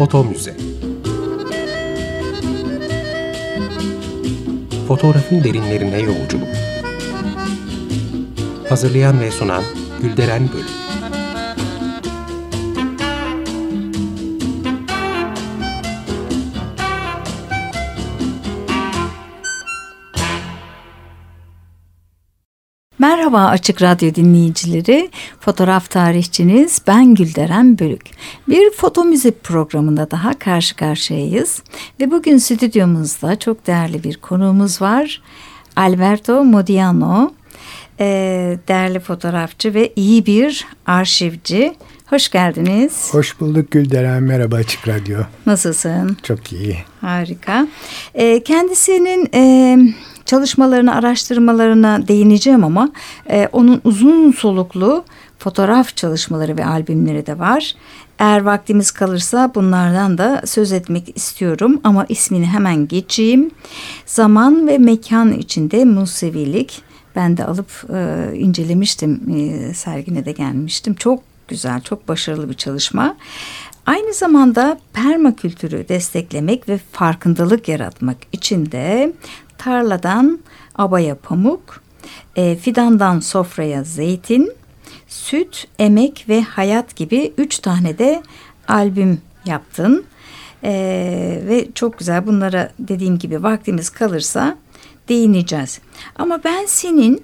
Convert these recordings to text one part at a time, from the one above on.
Foto Müze. Fotoğrafın derinlerine yolculuk. Hazırlayan ve sunan Gülderen Bölüm Merhaba Açık Radyo dinleyicileri. Fotoğraf tarihçiniz ben Gülderen Bölük. Bir foto müze programında daha karşı karşıyayız. Ve bugün stüdyomuzda çok değerli bir konuğumuz var. Alberto Modiano, ee, değerli fotoğrafçı ve iyi bir arşivci. Hoş geldiniz. Hoş bulduk Gülderen. Merhaba Açık Radyo. Nasılsın? Çok iyi. Harika. Ee, kendisinin e, çalışmalarına, araştırmalarına değineceğim ama e, onun uzun soluklu fotoğraf çalışmaları ve albümleri de var. Eğer vaktimiz kalırsa bunlardan da söz etmek istiyorum ama ismini hemen geçeyim. Zaman ve mekan içinde Musevilik. Ben de alıp e, incelemiştim, e, sergine de gelmiştim. Çok güzel, çok başarılı bir çalışma. Aynı zamanda permakültürü desteklemek ve farkındalık yaratmak için de tarladan abaya pamuk, e, fidandan sofraya zeytin, süt, emek ve hayat gibi üç tane de albüm yaptın. E, ve çok güzel bunlara dediğim gibi vaktimiz kalırsa değineceğiz. Ama ben senin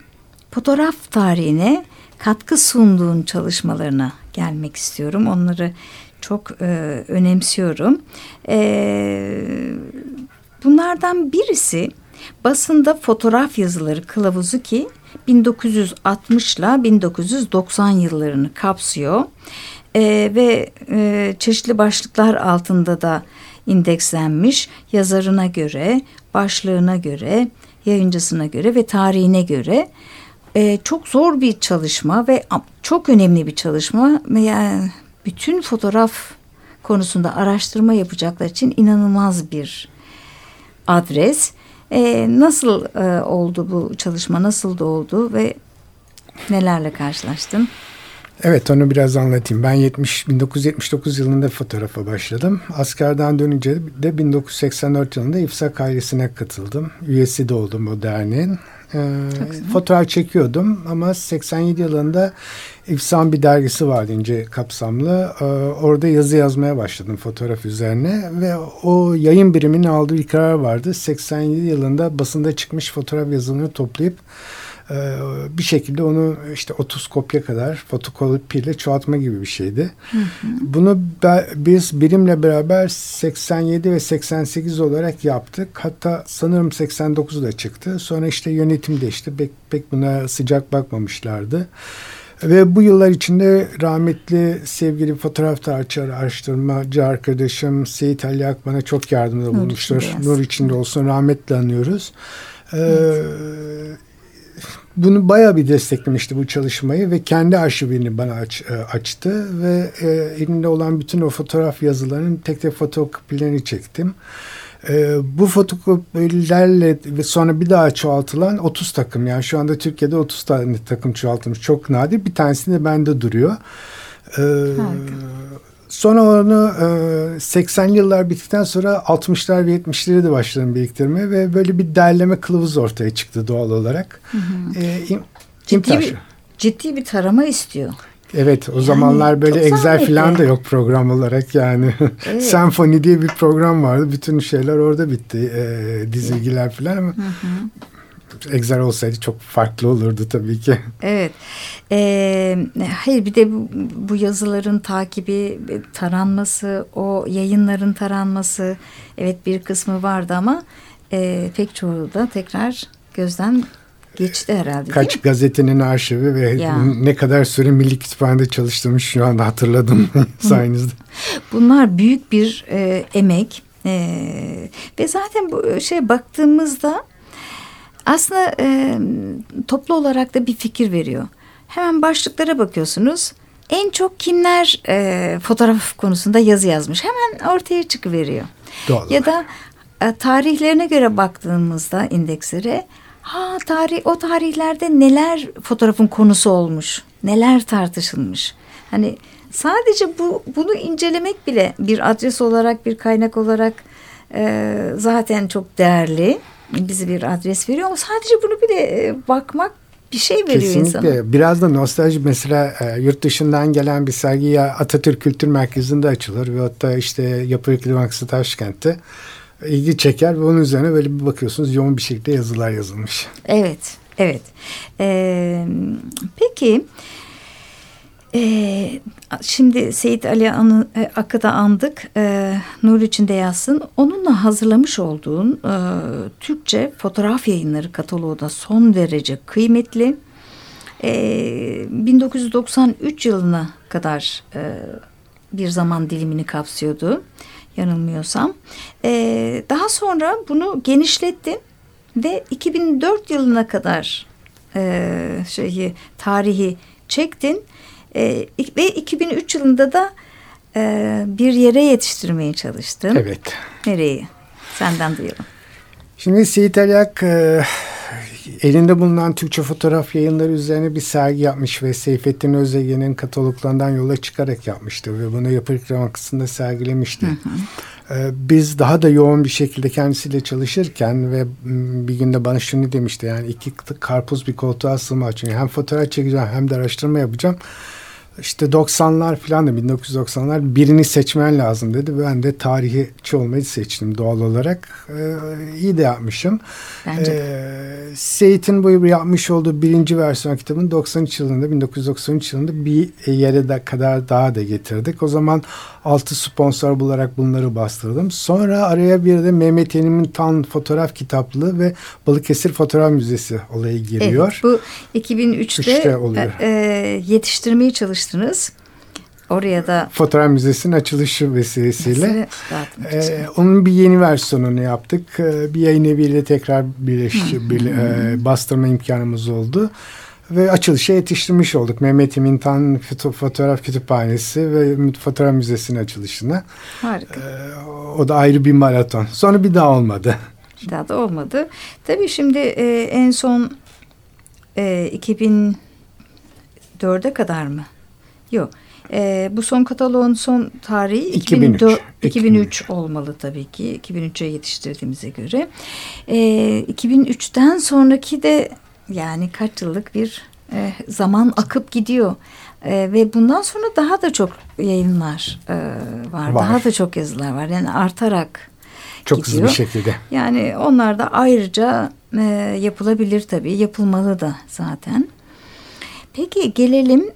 fotoğraf tarihine katkı sunduğun çalışmalarına gelmek istiyorum. Onları çok e, önemsiyorum. E, bunlardan birisi basında fotoğraf yazıları kılavuzu ki 1960 ile 1990 yıllarını kapsıyor. E, ve e, çeşitli başlıklar altında da indekslenmiş yazarına göre, başlığına göre, yayıncısına göre ve tarihine göre e, çok zor bir çalışma ve çok önemli bir çalışma yani bütün fotoğraf konusunda araştırma yapacaklar için inanılmaz bir adres. E, nasıl e, oldu bu çalışma, nasıl da oldu ve nelerle karşılaştın? Evet onu biraz anlatayım. Ben 70 1979 yılında fotoğrafa başladım. Askerden dönünce de 1984 yılında İFSAK ailesine katıldım. Üyesi de oldum o derneğin. Ee, fotoğraf çekiyordum ama 87 yılında İfsan bir dergisi vardı ince kapsamlı. Ee, orada yazı yazmaya başladım fotoğraf üzerine ve o yayın biriminin aldığı bir karar vardı. 87 yılında basında çıkmış fotoğraf yazılarını toplayıp bir şekilde onu işte 30 kopya kadar fotokopiyle çoğaltma gibi bir şeydi. Hı hı. Bunu biz birimle beraber 87 ve 88 olarak yaptık. Hatta sanırım 89'da çıktı. Sonra işte yönetim değişti. Pek, pek buna sıcak bakmamışlardı. Ve bu yıllar içinde rahmetli sevgili fotoğraf tarihçi araştırmacı arkadaşım Seyit Ali Akman'a çok yardımda bulmuştur. Nur içinde olsun rahmetle anıyoruz. Ee, evet bunu bayağı bir desteklemişti bu çalışmayı ve kendi arşivini bana aç, e, açtı ve e, elinde olan bütün o fotoğraf yazılarının tek tek fotokopilerini çektim. E, bu fotokopilerle ve sonra bir daha çoğaltılan 30 takım yani şu anda Türkiye'de 30 tane takım çoğaltılmış çok nadir bir tanesi de bende duruyor. E, Sonra onu e, 80'li yıllar bittikten sonra 60'lar ve 70'leri de başladım biriktirmeye ve böyle bir derleme kılavuz ortaya çıktı doğal olarak. Hı hı. E, im, ciddi, bir, ciddi bir tarama istiyor. Evet o yani, zamanlar böyle Excel falan da yok program olarak yani. Evet. Senfoni diye bir program vardı. Bütün şeyler orada bitti. E, dizilgiler falan ama hı hı. Excel olsaydı çok farklı olurdu tabii ki. Evet. Ee, hayır bir de bu, bu yazıların takibi, taranması, o yayınların taranması evet bir kısmı vardı ama e, pek çoğu da tekrar gözden geçti herhalde Kaç gazetenin arşivi ve ya. ne kadar süre Milli Kütüphane'de çalıştığımı şu anda hatırladım sayenizde. Bunlar büyük bir e, emek e, ve zaten bu şey baktığımızda aslında e, toplu olarak da bir fikir veriyor. Hemen başlıklara bakıyorsunuz. En çok kimler e, fotoğraf konusunda yazı yazmış hemen ortaya çıkıveriyor. Doğal ya da e, tarihlerine göre baktığımızda indekslere ha tarih o tarihlerde neler fotoğrafın konusu olmuş, neler tartışılmış. Hani sadece bu bunu incelemek bile bir adres olarak bir kaynak olarak e, zaten çok değerli. Bizi bir adres veriyor ama sadece bunu bile e, bakmak bir şey veriyor Kesinlikle. insana. Biraz da nostalji mesela e, yurt dışından gelen bir sergi ya Atatürk Kültür Merkezi'nde açılır ve hatta işte Yapı Ekli Bankası Taşkent'te ilgi çeker ve onun üzerine böyle bir bakıyorsunuz yoğun bir şekilde yazılar yazılmış. Evet, evet. Ee, peki, e, şimdi Seyit Ali Anı, e, Ak'ı da andık. E, Nur içinde yazsın. Onunla hazırlamış olduğun e, Türkçe fotoğraf yayınları kataloğu da son derece kıymetli. E, 1993 yılına kadar e, bir zaman dilimini kapsıyordu yanılmıyorsam. E, daha sonra bunu genişlettin ve 2004 yılına kadar e, şeyi tarihi çektin e, ve 2003 yılında da e, bir yere yetiştirmeye çalıştın. Evet. Nereyi? Senden duyalım. Şimdi Seyit Aliak e, elinde bulunan Türkçe fotoğraf yayınları üzerine bir sergi yapmış ve Seyfettin Özegen'in kataloglarından yola çıkarak yapmıştı ve bunu Yapı Bankası'nda sergilemişti. Hı hı. E, biz daha da yoğun bir şekilde kendisiyle çalışırken ve bir günde bana şunu demişti yani iki karpuz bir koltuğa sığmaz çünkü hem fotoğraf çekeceğim hem de araştırma yapacağım işte 90'lar falan da 1990'lar birini seçmen lazım dedi. Ben de tarihçi olmayı seçtim doğal olarak. Ee, iyi de yapmışım. Bence ee, Seyit'in bu yapmış olduğu birinci versiyon kitabını 93 yılında 1993 yılında bir yere de kadar daha da getirdik. O zaman altı sponsor bularak bunları bastırdım. Sonra araya bir de Mehmet Emin'in Tan fotoğraf kitaplığı ve Balıkesir Fotoğraf Müzesi olayı giriyor. Evet, bu 2003'te oluyor. E, yetiştirmeye çalıştınız. Oraya da Fotoğraf Müzesi'nin açılışı vesilesiyle e, onun bir yeni versiyonunu yaptık. E, bir yayın eviyle tekrar birleşti, bir, e, bastırma imkanımız oldu ve açılışa yetiştirmiş olduk. Mehmet Mintan Fotoğraf Kütüphanesi ve Fotoğraf Müzesi'nin açılışına. Harika. Ee, o da ayrı bir maraton. Sonra bir daha olmadı. Bir daha da olmadı. Tabii şimdi e, en son e, 2004'e kadar mı? Yok. E, bu son kataloğun son tarihi 2003. 2004, 2003 olmalı tabii ki. 2003'e yetiştirdiğimize göre. E, 2003'ten sonraki de yani kaç yıllık bir e, zaman akıp gidiyor. E, ve bundan sonra daha da çok yayınlar e, var. var. Daha da çok yazılar var. Yani artarak çok gidiyor. hızlı bir şekilde. Yani onlar da ayrıca e, yapılabilir tabii. Yapılmalı da zaten. Peki gelelim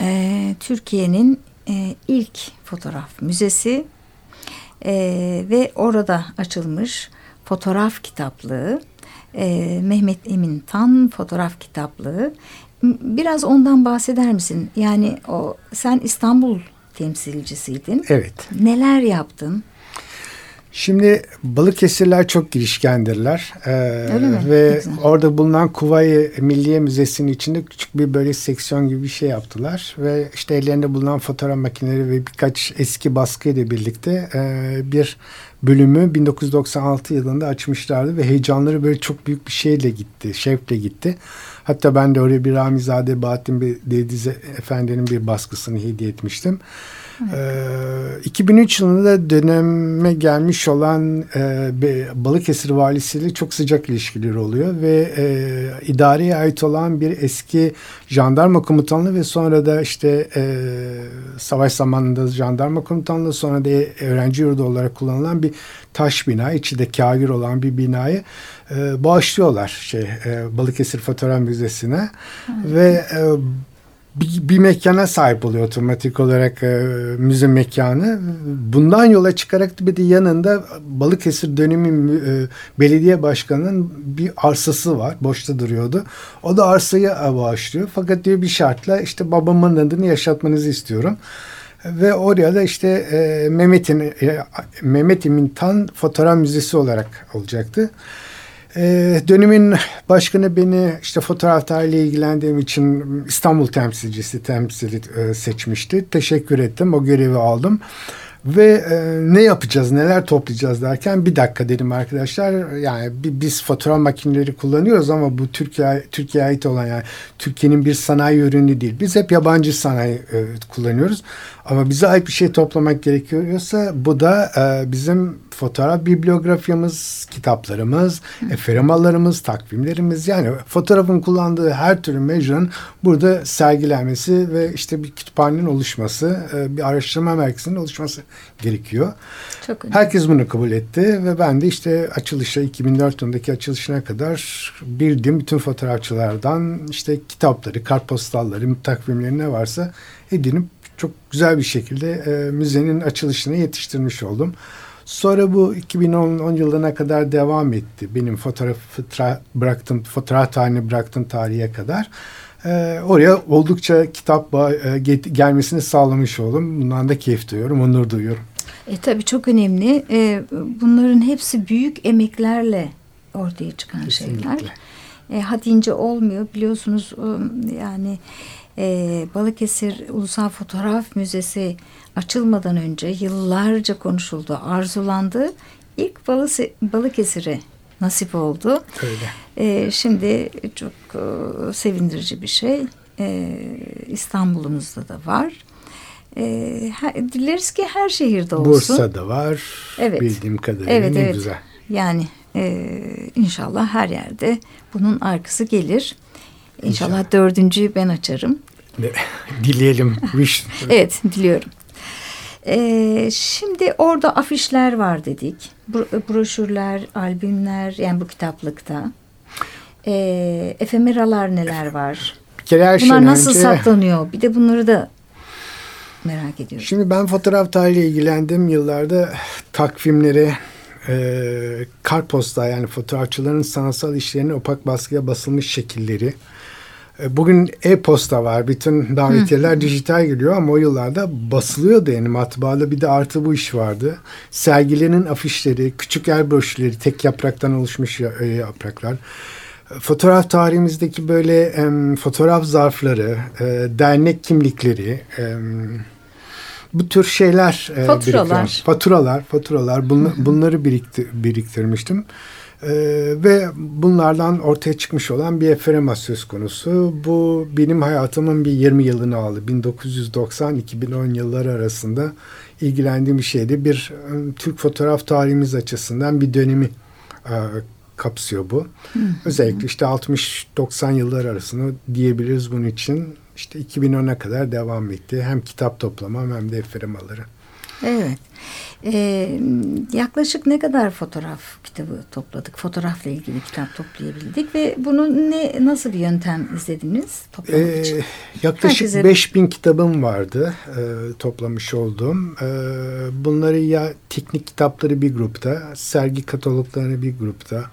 e, Türkiye'nin e, ilk fotoğraf müzesi e, ve orada açılmış fotoğraf kitaplığı e, Mehmet Emin Tan fotoğraf kitaplığı. Biraz ondan bahseder misin? Yani o sen İstanbul temsilcisiydin. Evet. Neler yaptın? Şimdi Balıkesirler çok girişkendirler. Ee? Ve orada bulunan Kuvayi Milliye Müzesi'nin içinde küçük bir böyle seksiyon gibi bir şey yaptılar. Ve işte ellerinde bulunan fotoğraf makineleri ve birkaç eski baskı ile birlikte e, bir bölümü 1996 yılında açmışlardı ve heyecanları böyle çok büyük bir şeyle gitti, şevkle gitti. Hatta ben de oraya bir Ramizade Bahattin Dedize Efendi'nin bir baskısını hediye etmiştim. Ee, 2003 yılında döneme gelmiş olan e, Balıkesir valisiyle çok sıcak ilişkileri oluyor ve e, idareye ait olan bir eski jandarma komutanlığı ve sonra da işte e, savaş zamanında jandarma komutanlığı sonra da öğrenci yurdu olarak kullanılan bir taş bina, içi de kagir olan bir binayı e, bağışlıyorlar şey e, Balıkesir Fotoğraf Müzesi'ne. Ve e, bir, bir mekana sahip oluyor otomatik olarak e, müze mekanı. Bundan yola çıkarak bir de yanında Balıkesir dönemi e, belediye başkanının bir arsası var. Boşta duruyordu. O da arsayı bağışlıyor. Fakat diyor bir şartla işte babamın adını yaşatmanızı istiyorum. Ve oraya da işte e, Mehmet'in e, Mehmet İmin Tan Fotoğraf Müzesi olarak olacaktı. Ee, dönemin başkanı beni işte fotoğraf tarihiyle ilgilendiğim için İstanbul temsilcisi temsili e, seçmişti. Teşekkür ettim. O görevi aldım. Ve e, ne yapacağız, neler toplayacağız derken bir dakika dedim arkadaşlar. Yani biz fotoğraf makineleri kullanıyoruz ama bu Türkiye Türkiye'ye ait olan yani Türkiye'nin bir sanayi ürünü değil. Biz hep yabancı sanayi e, kullanıyoruz. Ama bize ait bir şey toplamak gerekiyorsa bu da e, bizim fotoğraf bibliografyamız, kitaplarımız, eferimalarımız, takvimlerimiz yani fotoğrafın kullandığı her türlü mecranın burada sergilenmesi ve işte bir kütüphanenin oluşması, e, bir araştırma merkezinin oluşması gerekiyor. Çok önemli. Herkes bunu kabul etti ve ben de işte açılışa 2004 yılındaki açılışına kadar bildiğim bütün fotoğrafçılardan işte kitapları, kartpostalları, takvimleri ne varsa edinip çok güzel bir şekilde e, müzenin açılışına yetiştirmiş oldum. Sonra bu 2010 yılına kadar devam etti. Benim fotoğrafı bıraktım, fotoğraf tarihini bıraktım tarihe kadar. Ee, oraya oldukça kitap e, gelmesini sağlamış oldum. Bundan da keyif duyuyorum, onur duyuyorum. E, tabii çok önemli. E, bunların hepsi büyük emeklerle ortaya çıkan Kesinlikle. şeyler. E, hadince olmuyor. Biliyorsunuz yani e, Balıkesir Ulusal Fotoğraf Müzesi açılmadan önce yıllarca konuşuldu, arzulandı. İlk Balıkesir'e nasip oldu. Öyle. E, şimdi çok e, sevindirici bir şey. E, İstanbul'umuzda da var. E, dileriz ki her şehirde olsun. Bursa'da var. Evet. Bildiğim kadarıyla evet, ne evet. güzel. Yani e, inşallah her yerde bunun arkası gelir. İnşallah, İnşallah. dördüncüyü ben açarım. Dileyelim. evet diliyorum. Ee, şimdi orada afişler var dedik. Broşürler, albümler yani bu kitaplıkta. Ee, efemeralar neler var? Bir kere her Bunlar nasıl önce... saklanıyor? Bir de bunları da merak ediyorum. Şimdi ben fotoğraf tarihiyle ilgilendim yıllarda takvimleri, e, kartposta yani fotoğrafçıların sanatsal işlerinin opak baskıya basılmış şekilleri, bugün e-posta var. Bütün davetiyeler Hı. dijital geliyor ama o yıllarda basılıyordu yani matbaada bir de artı bu iş vardı. Sergilerin afişleri, küçük el broşürleri, tek yapraktan oluşmuş e, yapraklar. Fotoğraf tarihimizdeki böyle e, fotoğraf zarfları, e, dernek kimlikleri, e, bu tür şeyler e, faturalar, faturalar, faturalar bunla, bunları birikti, biriktirmiştim. Ee, ve bunlardan ortaya çıkmış olan bir eferema söz konusu. Bu benim hayatımın bir 20 yılını aldı. 1990-2010 yılları arasında ilgilendiğim bir şeydi. Bir ıı, Türk fotoğraf tarihimiz açısından bir dönemi e, kapsıyor bu. Hı. Özellikle işte 60-90 yıllar arasında diyebiliriz bunun için. İşte 2010'a kadar devam etti. Hem kitap toplamam hem de eferemaları. Evet. Ee, yaklaşık ne kadar fotoğraf kitabı topladık? Fotoğrafla ilgili kitap toplayabildik ve bunu ne nasıl bir yöntem izlediniz toplamak ee, için? Yaklaşık Herkese... 5000 kitabım vardı e, toplamış olduğum. E, bunları ya teknik kitapları bir grupta, sergi kataloglarını bir grupta,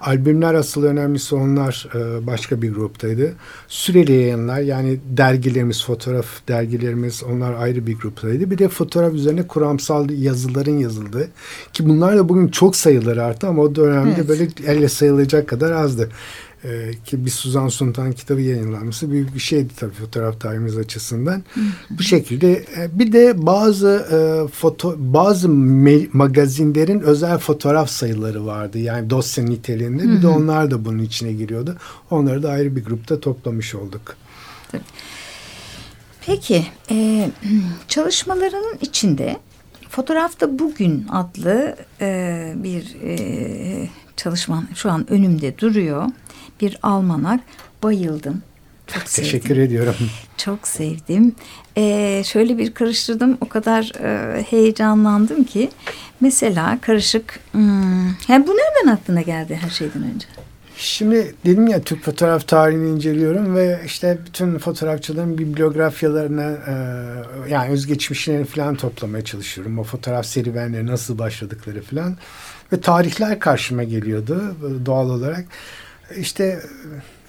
Albümler asıl önemlisi onlar e, başka bir gruptaydı. Süreli yayınlar yani dergilerimiz, fotoğraf dergilerimiz onlar ayrı bir gruptaydı. Bir de fotoğraf üzerine kuramsal yazıların yazıldı. Ki bunlar da bugün çok sayıları arttı ama o dönemde evet. böyle elle sayılacak kadar azdı. Ee, ki bir Suzan Suntan kitabı yayınlanması büyük bir şeydi tabii fotoğraf tarihimiz açısından. Bu şekilde e, bir de bazı e, foto bazı magazinlerin özel fotoğraf sayıları vardı. Yani dosya niteliğinde. Bir de onlar da bunun içine giriyordu. Onları da ayrı bir grupta toplamış olduk. Peki e, çalışmalarının içinde Fotoğrafta Bugün adlı e, bir e, çalışman şu an önümde duruyor bir almanak. Bayıldım. Çok Teşekkür sevdim. ediyorum. Çok sevdim. Ee, şöyle bir karıştırdım. O kadar e, heyecanlandım ki. Mesela karışık. Hmm, yani bu nereden aklına geldi her şeyden önce? Şimdi dedim ya Türk fotoğraf tarihini inceliyorum ve işte bütün fotoğrafçıların bibliografyalarını e, yani özgeçmişlerini falan toplamaya çalışıyorum. O fotoğraf serüvenleri nasıl başladıkları falan ve tarihler karşıma geliyordu doğal olarak. İşte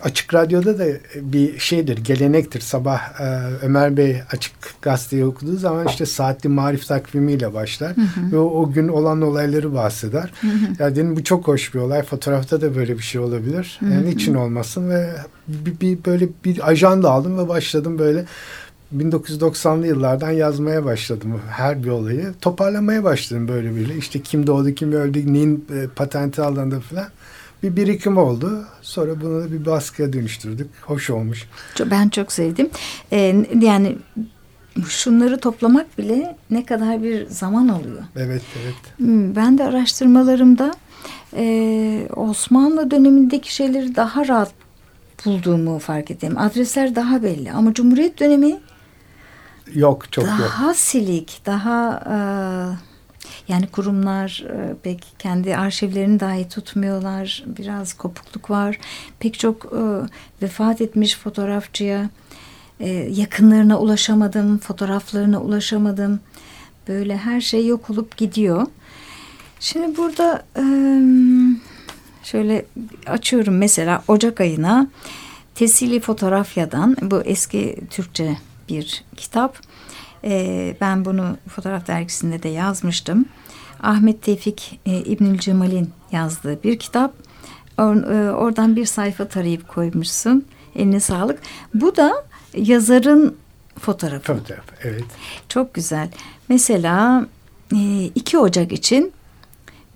Açık Radyo'da da bir şeydir, gelenektir. Sabah e, Ömer Bey Açık Gazeteyi okuduğu zaman işte saatli marif takvimiyle başlar. Hı hı. Ve o, o gün olan olayları bahseder. Hı hı. Ya dedim bu çok hoş bir olay. Fotoğrafta da böyle bir şey olabilir. Hı hı. Yani niçin olmasın ve bir, bir böyle bir ajanda aldım ve başladım böyle 1990'lı yıllardan yazmaya başladım her bir olayı. Toparlamaya başladım böyle böyle. İşte kim doğdu, kim öldü, neyin e, patenti alındı falan. Bir birikim oldu. Sonra bunu da bir baskıya dönüştürdük. Hoş olmuş. Ben çok sevdim. Ee, yani şunları toplamak bile ne kadar bir zaman alıyor. Evet, evet. Hmm, ben de araştırmalarımda e, Osmanlı dönemindeki şeyleri daha rahat bulduğumu fark ettim. Adresler daha belli ama Cumhuriyet dönemi yok çok daha yok. Silik, daha e, yani kurumlar e, pek kendi arşivlerini dahi tutmuyorlar. Biraz kopukluk var. Pek çok e, vefat etmiş fotoğrafçıya e, yakınlarına ulaşamadım, fotoğraflarına ulaşamadım. Böyle her şey yok olup gidiyor. Şimdi burada şöyle açıyorum mesela Ocak ayına Tesili Fotoğrafya'dan bu eski Türkçe bir kitap. E, ben bunu fotoğraf dergisinde de yazmıştım. Ahmet Tevfik e, İbnül Cemal'in yazdığı bir kitap. Or, e, oradan bir sayfa tarayıp koymuşsun. Eline sağlık. Bu da yazarın fotoğrafı. Fotoğraf, evet. Çok güzel. Mesela e, 2 Ocak için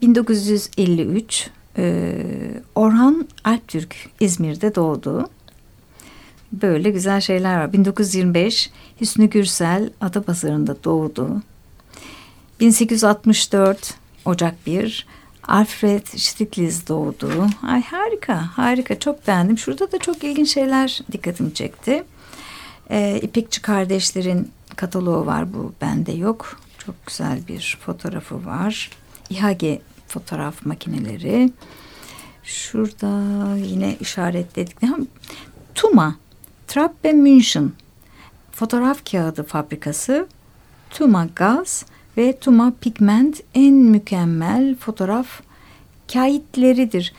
1953 e, Orhan Alptürk İzmir'de doğdu. Böyle güzel şeyler var. 1925 Hüsnü Gürsel Adapazarı'nda doğdu. 1864 Ocak 1 Alfred Stieglitz doğdu. Ay harika, harika. Çok beğendim. Şurada da çok ilginç şeyler dikkatimi çekti. Ee, İpekçi kardeşlerin kataloğu var. Bu bende yok. Çok güzel bir fotoğrafı var. İHG fotoğraf makineleri. Şurada yine işaretledik. Tuma, Trappe München fotoğraf kağıdı fabrikası Tuma Gaz ve Tuma Pigment en mükemmel fotoğraf kayıtleridir.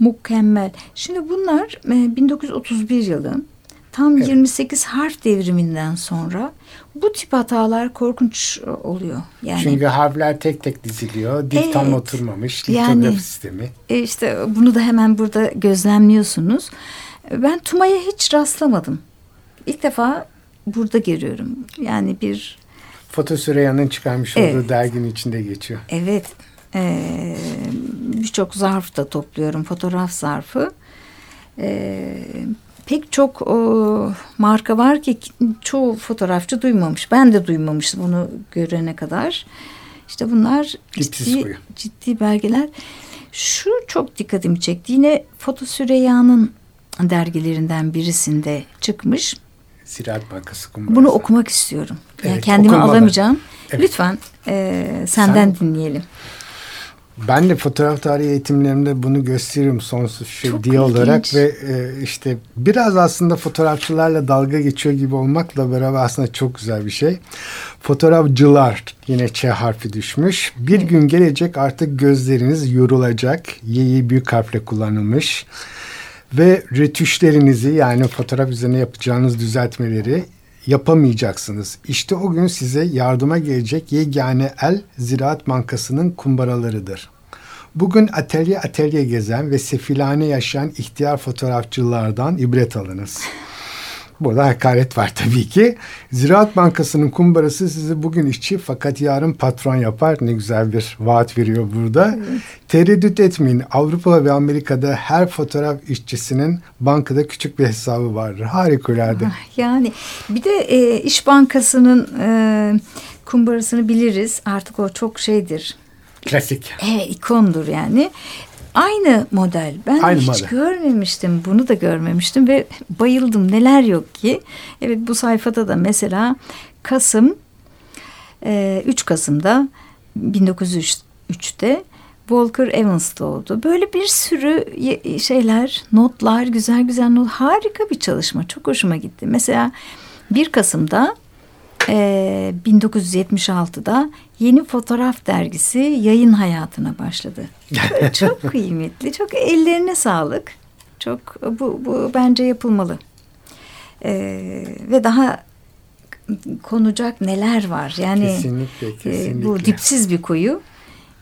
Mükemmel. Şimdi bunlar 1931 yılı tam evet. 28 harf devriminden sonra bu tip hatalar korkunç oluyor. Yani Çünkü harfler tek tek diziliyor. Dil evet, tam oturmamış. Litografi yani, sistemi. E işte bunu da hemen burada gözlemliyorsunuz. Ben Tuma'ya hiç rastlamadım. İlk defa burada görüyorum. Yani bir Foto Süreyya'nın çıkarmış evet. olduğu derginin içinde geçiyor. Evet. Ee, Birçok zarf da topluyorum. Fotoğraf zarfı. Ee, pek çok o, marka var ki çoğu fotoğrafçı duymamış. Ben de duymamıştım bunu görene kadar. İşte bunlar ciddi, ciddi belgeler. Şu çok dikkatimi çekti. Yine Foto Süreyya'nın dergilerinden birisinde çıkmış. Ziraat Bankası kumbarası. Bunu okumak istiyorum. Yani evet, kendimi okunmalı. alamayacağım. Evet. Lütfen e, senden Sen, dinleyelim. Ben de fotoğraf tarihi eğitimlerimde bunu gösteririm sonsuz şey Çok diye ilginç. olarak ve e, işte biraz aslında fotoğrafçılarla dalga geçiyor gibi olmakla beraber aslında çok güzel bir şey. Fotoğrafçılar yine Ç harfi düşmüş. Bir evet. gün gelecek artık gözleriniz yorulacak. Y'yi büyük harfle kullanılmış ve retüşlerinizi yani fotoğraf üzerine yapacağınız düzeltmeleri yapamayacaksınız. İşte o gün size yardıma gelecek yegane el Ziraat Bankası'nın kumbaralarıdır. Bugün atölye atölye gezen ve sefilane yaşayan ihtiyar fotoğrafçılardan ibret alınız. Burada hakaret var tabii ki. Ziraat Bankası'nın kumbarası sizi bugün işçi fakat yarın patron yapar. Ne güzel bir vaat veriyor burada. Evet. Tereddüt etmeyin. Avrupa ve Amerika'da her fotoğraf işçisinin bankada küçük bir hesabı vardır. Harikulade. Ah, yani bir de e, İş Bankası'nın e, kumbarasını biliriz. Artık o çok şeydir. Klasik. Evet ikondur yani. Aynı model. Ben Aynı hiç model. görmemiştim. Bunu da görmemiştim ve bayıldım. Neler yok ki. Evet bu sayfada da mesela Kasım e, 3 Kasım'da 1903'te Walker Evans doğdu. Böyle bir sürü şeyler, notlar, güzel güzel not. Harika bir çalışma. Çok hoşuma gitti. Mesela 1 Kasım'da e, 1976'da Yeni Fotoğraf Dergisi yayın hayatına başladı. çok kıymetli, çok ellerine sağlık. Çok bu, bu bence yapılmalı. E, ve daha konacak neler var. Yani kesinlikle, kesinlikle. E, bu dipsiz bir kuyu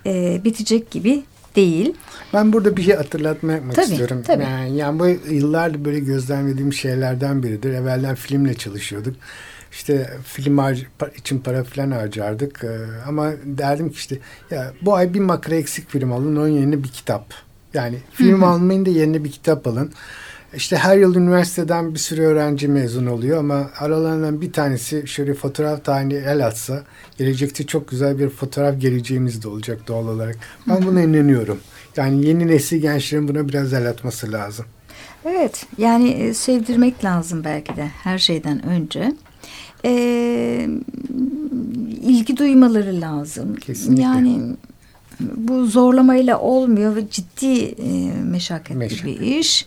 e, bitecek gibi değil. Ben burada bir şey hatırlatma yapmak tabii, istiyorum. Tabii. Yani, yani bu yıllardır böyle gözlemlediğim şeylerden biridir. Evvelden filmle çalışıyorduk İşte film için para falan harcardık. Ee, ama derdim ki işte ya bu ay bir makara eksik film alın onun yerine bir kitap. Yani film almayın da yerine bir kitap alın. İşte her yıl üniversiteden bir sürü öğrenci mezun oluyor ama aralarından bir tanesi şöyle fotoğraf tarihini el atsa gelecekte çok güzel bir fotoğraf geleceğimiz de olacak doğal olarak. Ben buna inanıyorum. Yani yeni nesil gençlerin buna biraz el atması lazım. Evet yani e, sevdirmek lazım belki de her şeyden önce. Ee, ilgi duymaları lazım. Kesinlikle. Yani bu zorlamayla olmuyor ve ciddi e, meşakkatli Meşakkat. bir iş.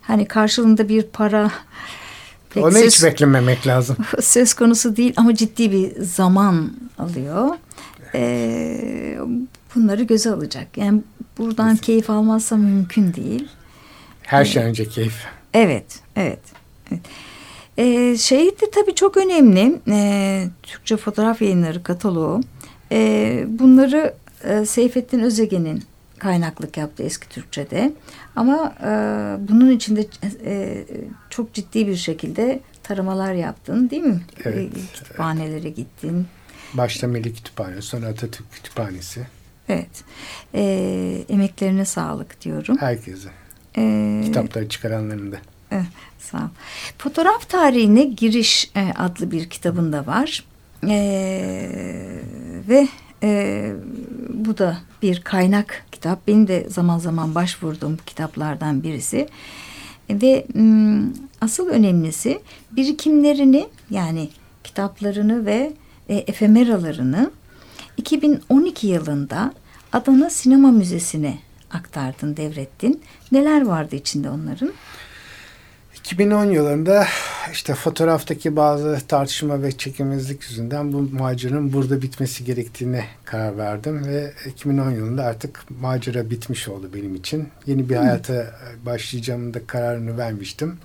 Hani karşılığında bir para pek Onu söz, hiç beklememek lazım. söz konusu değil ama ciddi bir zaman alıyor. Ee, bunları göze alacak. Yani buradan keyif almazsa mümkün değil. Her şey önce keyif. Evet, evet. evet. Ee, şey de tabii çok önemli. Ee, Türkçe fotoğraf yayınları kataloğu. Ee, bunları e, Seyfettin Özegen'in kaynaklık yaptı eski Türkçe'de. Ama e, bunun içinde e, çok ciddi bir şekilde taramalar yaptın değil mi? Evet. E, kütüphanelere gittin. Başta Melih Kütüphane, sonra Atatürk Kütüphanesi. Evet. E, emeklerine sağlık diyorum. Herkese. E, Kitapları çıkaranların da. Sağ ol. Fotoğraf tarihine giriş e, adlı bir kitabında var. E, ve e, bu da bir kaynak kitap. Benim de zaman zaman başvurduğum kitaplardan birisi. Ve asıl önemlisi birikimlerini yani kitaplarını ve e, efemeralarını 2012 yılında Adana Sinema Müzesi'ne aktardın, devrettin. Neler vardı içinde onların? 2010 yılında işte fotoğraftaki bazı tartışma ve çekimsizlik yüzünden bu maceranın burada bitmesi gerektiğine karar verdim ve 2010 yılında artık macera bitmiş oldu benim için. Yeni bir hayata başlayacağımın da kararını vermiştim.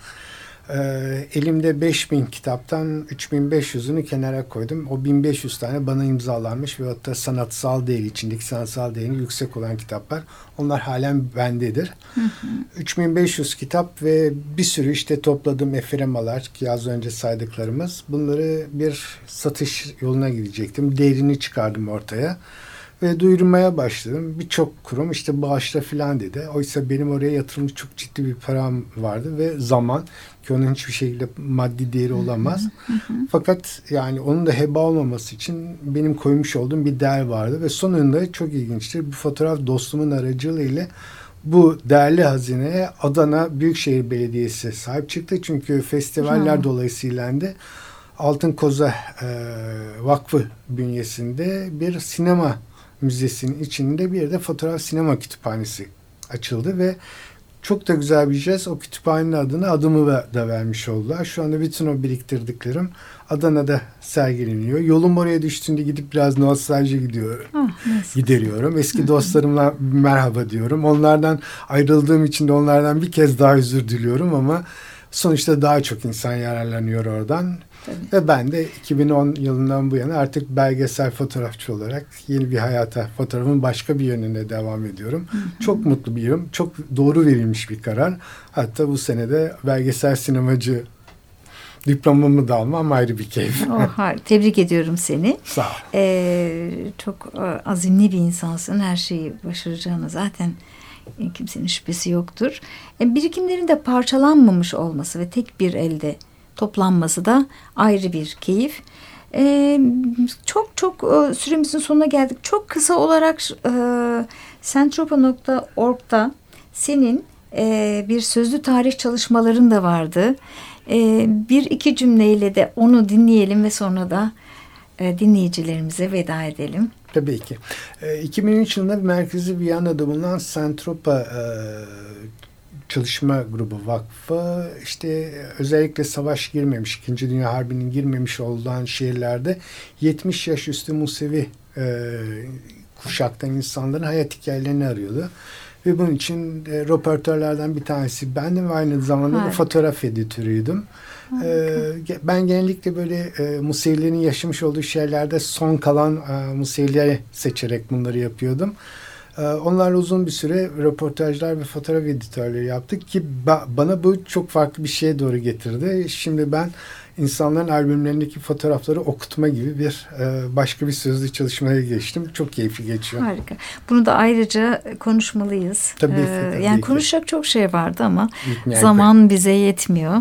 Ee, elimde 5000 kitaptan 3500'ünü kenara koydum. O 1500 tane bana imzalanmış ve hatta sanatsal değeri içindeki sanatsal değeri yüksek olan kitaplar. Onlar halen bendedir. Hı hı. 3500 kitap ve bir sürü işte topladığım efiremalar ki az önce saydıklarımız. Bunları bir satış yoluna gidecektim. Değerini çıkardım ortaya ve duyurmaya başladım. Birçok kurum işte bağışla filan dedi. Oysa benim oraya yatırılmış çok ciddi bir param vardı ve zaman ki onun hiçbir şekilde maddi değeri olamaz. Fakat yani onun da heba olmaması için benim koymuş olduğum bir değer vardı ve sonunda çok ilginçtir. Bir fotoğraf dostumun aracılığıyla bu değerli hazineye Adana Büyükşehir Belediyesi sahip çıktı. Çünkü festivaller hmm. dolayısıyla de Altın Koza e, Vakfı bünyesinde bir sinema müzesinin içinde bir de fotoğraf sinema kütüphanesi açıldı ve çok da güzel bir jest. O kütüphanenin adını adımı da vermiş oldular. Şu anda bütün o biriktirdiklerim Adana'da sergileniyor. Yolum oraya düştüğünde gidip biraz nostalji gidiyor, oh, gideriyorum. Eski dostlarımla merhaba diyorum. Onlardan ayrıldığım için de onlardan bir kez daha özür diliyorum ama sonuçta daha çok insan yararlanıyor oradan. Tabii. Ve ben de 2010 yılından bu yana artık belgesel fotoğrafçı olarak yeni bir hayata, fotoğrafın başka bir yönüne devam ediyorum. Hı hı. Çok mutlu biriyim. Çok doğru verilmiş bir karar. Hatta bu senede belgesel sinemacı diplomamı da almam ayrı bir keyif. Oh, hayır. Tebrik ediyorum seni. Sağ ol. Ee, çok azimli bir insansın. Her şeyi başaracağını zaten kimsenin şüphesi yoktur. E, birikimlerin de parçalanmamış olması ve tek bir elde toplanması da ayrı bir keyif. Ee, çok çok e, süremizin sonuna geldik. Çok kısa olarak e, Sentropa.org'da senin e, bir sözlü tarih çalışmaların da vardı. E, bir iki cümleyle de onu dinleyelim ve sonra da e, dinleyicilerimize veda edelim. Tabii ki. E, 2003 yılında merkezi Viyana'da bulunan Sentropa e, Çalışma Grubu Vakfı işte özellikle savaş girmemiş, İkinci Dünya Harbi'nin girmemiş olan şehirlerde 70 yaş üstü Musevi e, kuşaktan insanların hayat hikayelerini arıyordu. Ve bunun için e, röportörlerden bir tanesi bendim ve aynı zamanda da fotoğraf editörüydüm. Ee, ben genellikle böyle e, Musevilerin yaşamış olduğu şeylerde son kalan e, Musevileri seçerek bunları yapıyordum. Ee, onlarla uzun bir süre röportajlar ve fotoğraf editörleri yaptık ki bana bu çok farklı bir şeye doğru getirdi. Şimdi ben insanların albümlerindeki fotoğrafları okutma gibi bir e, başka bir sözlü çalışmaya geçtim. Çok keyifli geçiyor. Harika. Bunu da ayrıca konuşmalıyız. Tabii Ee, tabii yani ki. konuşacak çok şey vardı ama Yetmeyen zaman bize yetmiyor.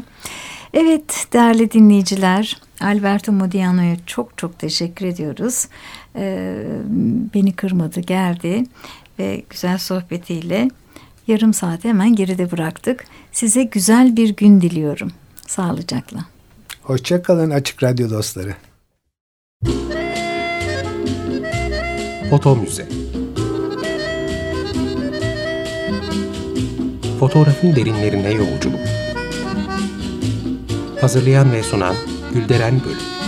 Evet değerli dinleyiciler Alberto Modiano'ya çok çok teşekkür ediyoruz. Ee, beni kırmadı geldi ve güzel sohbetiyle yarım saati hemen geride bıraktık. Size güzel bir gün diliyorum. Sağlıcakla. Hoşçakalın Açık Radyo dostları. Foto Müze Fotoğrafın derinlerine yolculuk Hazırlayan ve sunan Gülderen Bölüm